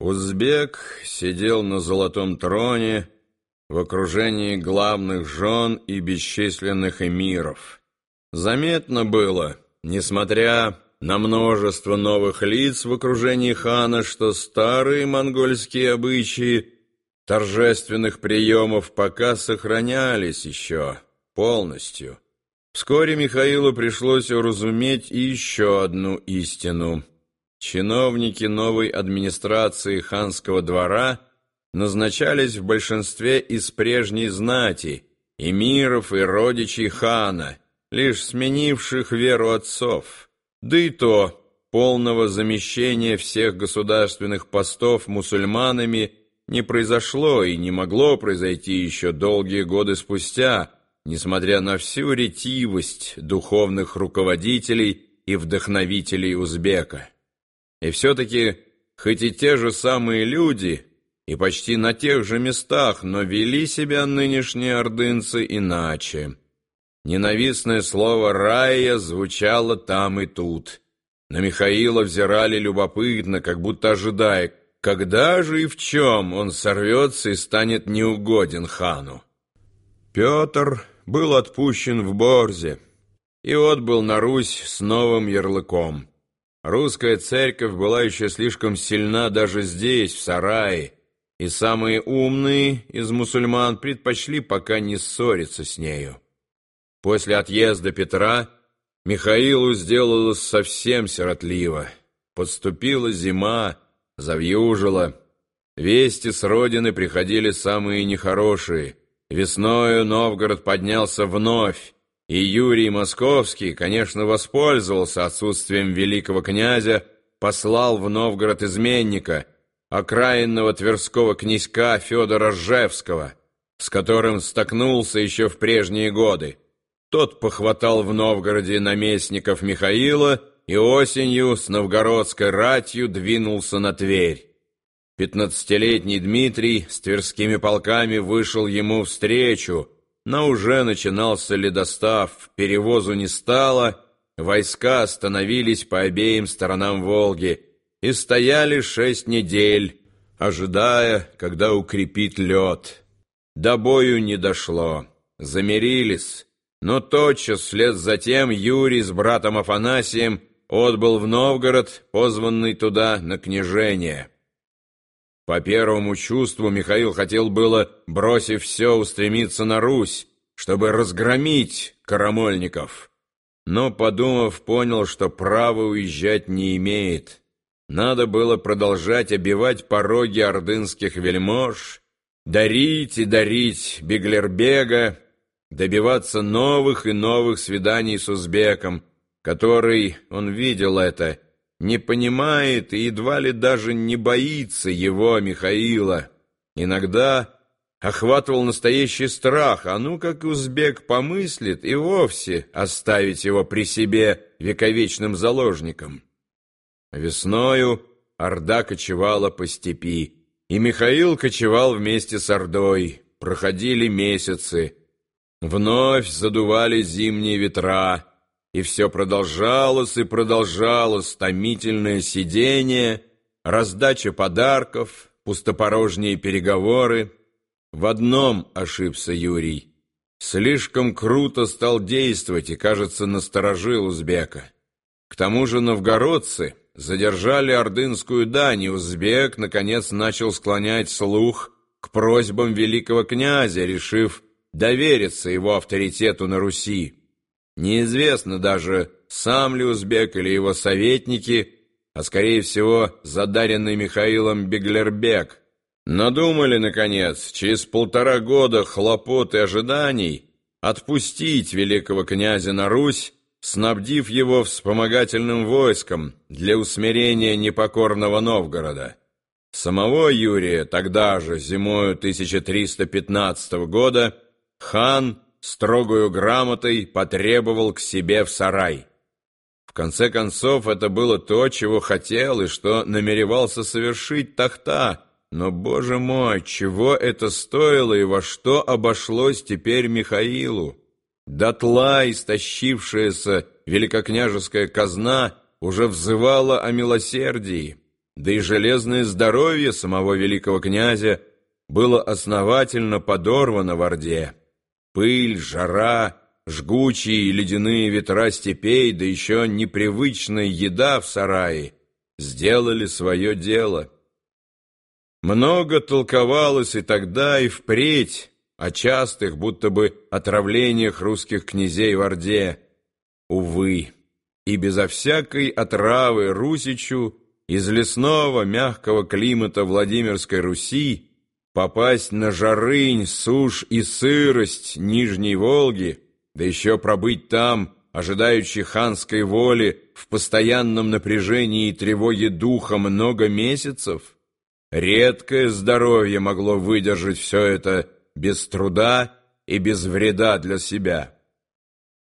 Узбек сидел на золотом троне в окружении главных жен и бесчисленных эмиров. Заметно было, несмотря на множество новых лиц в окружении хана, что старые монгольские обычаи торжественных приемов пока сохранялись еще полностью. Вскоре Михаилу пришлось уразуметь еще одну истину – Чиновники новой администрации ханского двора назначались в большинстве из прежней знати, эмиров и родичей хана, лишь сменивших веру отцов. Да и то полного замещения всех государственных постов мусульманами не произошло и не могло произойти еще долгие годы спустя, несмотря на всю ретивость духовных руководителей и вдохновителей узбека. И все-таки, хоть и те же самые люди, и почти на тех же местах, но вели себя нынешние ордынцы иначе. Ненавистное слово «рая» звучало там и тут. На Михаила взирали любопытно, как будто ожидая, когда же и в чем он сорвется и станет неугоден хану. Петр был отпущен в Борзе и отбыл на Русь с новым ярлыком. Русская церковь была еще слишком сильна даже здесь, в сарае, и самые умные из мусульман предпочли пока не ссориться с нею. После отъезда Петра Михаилу сделалось совсем сиротливо. Подступила зима, завьюжила. Вести с родины приходили самые нехорошие. Весною Новгород поднялся вновь, и Юрий Московский, конечно, воспользовался отсутствием великого князя, послал в Новгород изменника, окраинного тверского князька Федора Ржевского, с которым столкнулся еще в прежние годы. Тот похватал в Новгороде наместников Михаила и осенью с новгородской ратью двинулся на Тверь. Пятнадцатилетний Дмитрий с тверскими полками вышел ему встречу, но уже начинался ледостав, перевозу не стало, войска остановились по обеим сторонам Волги и стояли шесть недель, ожидая, когда укрепит лед. До бою не дошло, замирились, но тотчас вслед за тем Юрий с братом Афанасием отбыл в Новгород, позванный туда на княжение. По первому чувству Михаил хотел было, бросив все, устремиться на Русь, чтобы разгромить карамольников. Но, подумав, понял, что права уезжать не имеет. Надо было продолжать обивать пороги ордынских вельмож, дарить и дарить Беглербега, добиваться новых и новых свиданий с узбеком, который, он видел это, не понимает и едва ли даже не боится его, Михаила. Иногда охватывал настоящий страх, а ну как узбек помыслит и вовсе оставить его при себе вековечным заложником. Весною Орда кочевала по степи, и Михаил кочевал вместе с Ордой. Проходили месяцы. Вновь задували зимние ветра, и все продолжалось и продолжалось томительное сидение, раздача подарков, пустопорожние переговоры. В одном ошибся Юрий. Слишком круто стал действовать и, кажется, насторожил узбека. К тому же новгородцы задержали ордынскую дань, и узбек, наконец, начал склонять слух к просьбам великого князя, решив довериться его авторитету на Руси. Неизвестно даже, сам ли узбек или его советники, а, скорее всего, задаренный Михаилом Беглербек. Надумали, наконец, через полтора года хлопот и ожиданий отпустить великого князя на Русь, снабдив его вспомогательным войском для усмирения непокорного Новгорода. Самого Юрия тогда же, зимою 1315 года, хан строгою грамотой потребовал к себе в сарай. В конце концов, это было то, чего хотел и что намеревался совершить Тахта, но, боже мой, чего это стоило и во что обошлось теперь Михаилу? Дотла истощившаяся великокняжеская казна уже взывала о милосердии. да и железное здоровье самого великого князя было основательно подорвано в Орде. Пыль, жара, жгучие ледяные ветра степей, да еще непривычная еда в сарае сделали свое дело. Много толковалось и тогда, и впредь о частых, будто бы отравлениях русских князей в Орде. Увы, и безо всякой отравы Русичу из лесного мягкого климата Владимирской Руси попасть на жарынь, сушь и сырость Нижней Волги, да еще пробыть там, ожидающий ханской воли, в постоянном напряжении и тревоге духа много месяцев, редкое здоровье могло выдержать все это без труда и без вреда для себя.